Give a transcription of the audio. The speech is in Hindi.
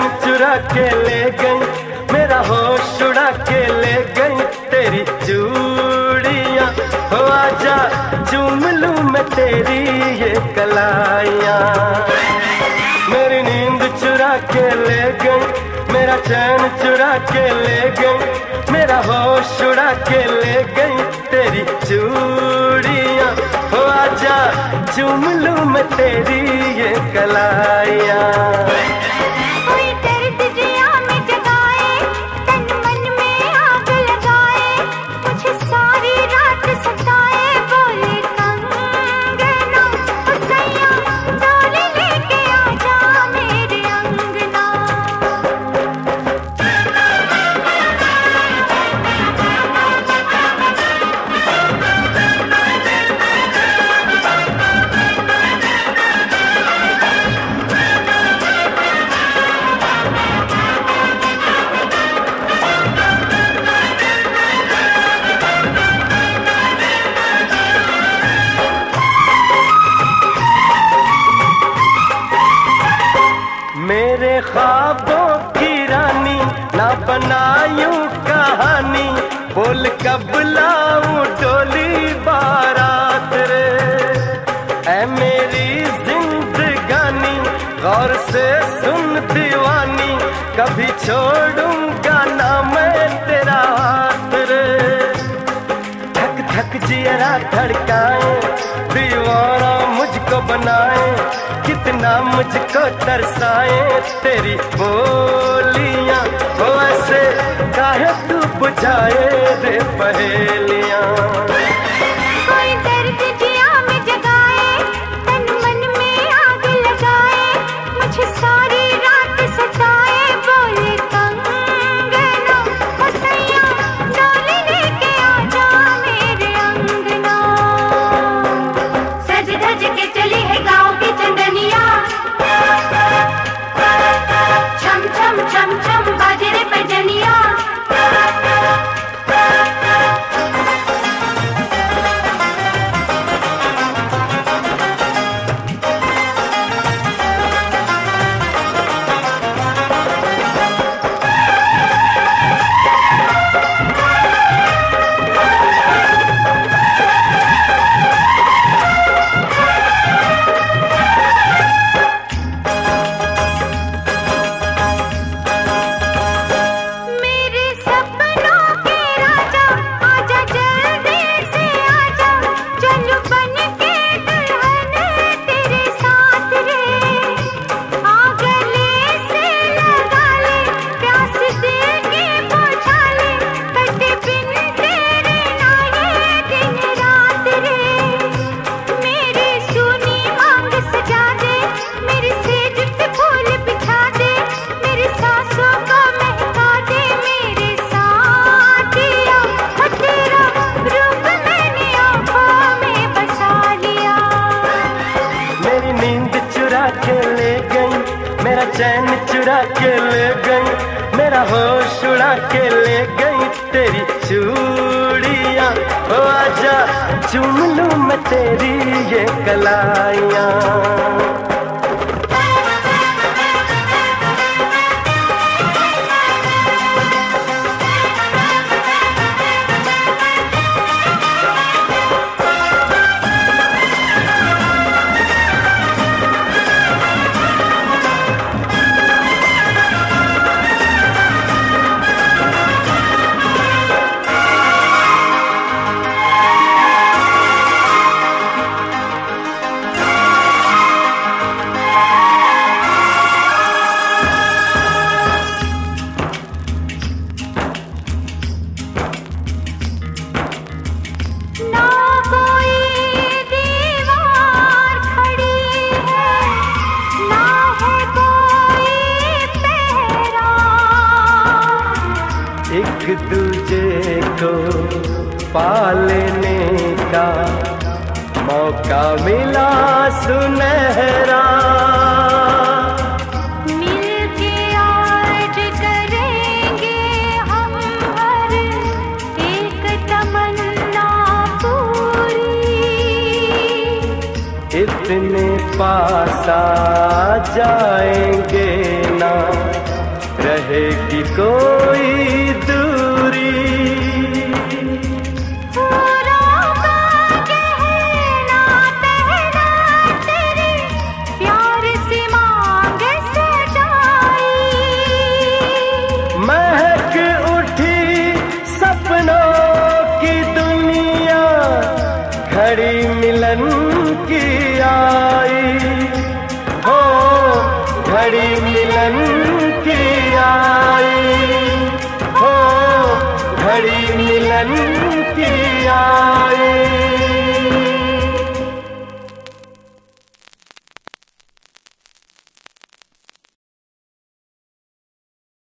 चैन चुरा के ले गई। मेरा होश उड़ा के ले गई। तेरी चूड़ियाँ, हो आजा, चूम लूँ मैं तेरी ये कलाइयाँ। मेरी नींद चुरा के ले गई। मेरा चैन चुरा के ले गई। मेरा होश उड़ा के ले गई। तेरी चूड़ियाँ, हो आजा, चूम लूँ मैं तेरी ये कलाइयाँ। मेरे ख्वाबों की रानी, ना बनायूं कहानी। बोल कब लाऊं डोली बारात रे। ऐ मेरी जिंदगानी, गौर से सुन दीवानी। कभी छोड़ूँगा ना मैं तेरा हाथ रे। धक धक जियरा धड़काए, दीवाना मुझको बनाए। कितना मुझको तरसाए तेरी बोलियाँ। वो ऐसे काहे तू बुझाए रे पहेलियाँ। चुरा के ले गई, मेरा होश उड़ा के ले गई तेरी चूड़िया। हो आजा चूम लूँ मैं तेरी ये कलाइयाँ। एक दूजे को पालने का मौका मिला सुनहरा। मिलके आज करेंगे हम हर एक तमन्ना पूरी। इतने पासा जाएँगे ना रहेगी कोई घड़ी मिलन की आई। हो घड़ी मिलन की आई। हो घड़ी मिलन की आई।